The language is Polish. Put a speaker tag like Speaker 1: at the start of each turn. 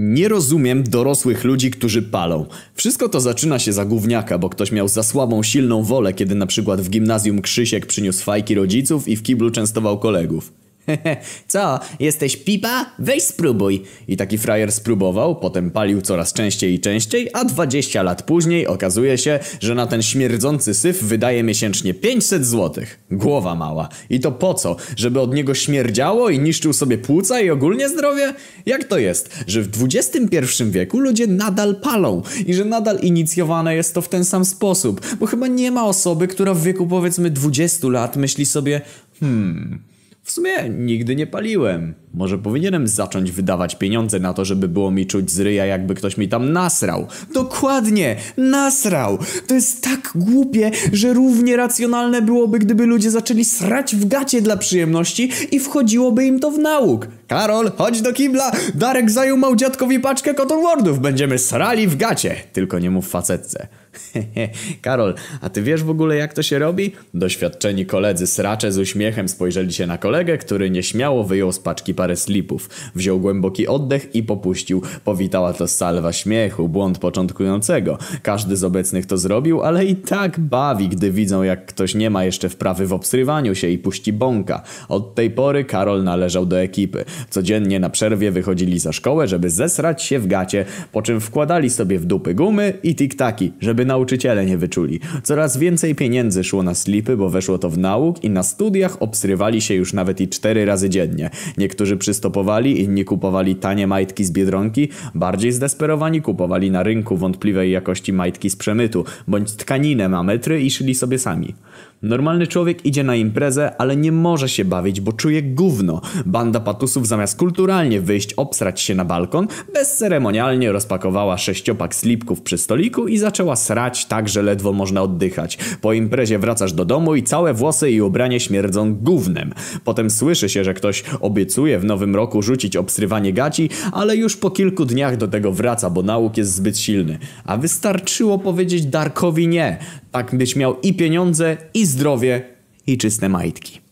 Speaker 1: Nie rozumiem dorosłych ludzi, którzy palą. Wszystko to zaczyna się za gówniaka, bo ktoś miał za słabą, silną wolę, kiedy na przykład w gimnazjum Krzysiek przyniósł fajki rodziców i w kiblu częstował kolegów. Co, jesteś pipa? Weź spróbuj. I taki frajer spróbował, potem palił coraz częściej i częściej, a 20 lat później okazuje się, że na ten śmierdzący syf wydaje miesięcznie 500 złotych. Głowa mała. I to po co? Żeby od niego śmierdziało i niszczył sobie płuca i ogólnie zdrowie? Jak to jest, że w XXI wieku ludzie nadal palą i że nadal inicjowane jest to w ten sam sposób? Bo chyba nie ma osoby, która w wieku powiedzmy 20 lat myśli sobie hmm... W sumie nigdy nie paliłem. Może powinienem zacząć wydawać pieniądze na to, żeby było mi czuć z ryja, jakby ktoś mi tam nasrał. Dokładnie, nasrał. To jest tak głupie, że równie racjonalne byłoby, gdyby ludzie zaczęli srać w gacie dla przyjemności i wchodziłoby im to w nauk. Karol, chodź do kibla. Darek zajął dziadkowi paczkę Cotton Wordów. Będziemy srali w gacie. Tylko nie mów facetce. Karol, a ty wiesz w ogóle jak to się robi? Doświadczeni koledzy sracze z uśmiechem spojrzeli się na kolegę, który nieśmiało wyjął z paczki parę slipów. Wziął głęboki oddech i popuścił. Powitała to salwa śmiechu, błąd początkującego. Każdy z obecnych to zrobił, ale i tak bawi, gdy widzą jak ktoś nie ma jeszcze wprawy w obsrywaniu się i puści bąka. Od tej pory Karol należał do ekipy. Codziennie na przerwie wychodzili za szkołę, żeby zesrać się w gacie, po czym wkładali sobie w dupy gumy i tiktaki, żeby nauczyciele nie wyczuli. Coraz więcej pieniędzy szło na slipy, bo weszło to w nauk i na studiach obsrywali się już nawet i cztery razy dziennie. Niektórzy przystopowali, inni kupowali tanie majtki z Biedronki, bardziej zdesperowani kupowali na rynku wątpliwej jakości majtki z przemytu, bądź tkaninę na metry i szyli sobie sami. Normalny człowiek idzie na imprezę, ale nie może się bawić, bo czuje gówno. Banda patusów zamiast kulturalnie wyjść obsrać się na balkon, bezceremonialnie rozpakowała sześciopak slipków przy stoliku i zaczęła srać tak, że ledwo można oddychać. Po imprezie wracasz do domu i całe włosy i ubranie śmierdzą gównem. Potem słyszy się, że ktoś obiecuje w nowym roku rzucić obsrywanie gaci, ale już po kilku dniach do tego wraca, bo nauk jest zbyt silny. A wystarczyło powiedzieć Darkowi nie. Tak byś miał i pieniądze, i zdrowie, i czyste majtki.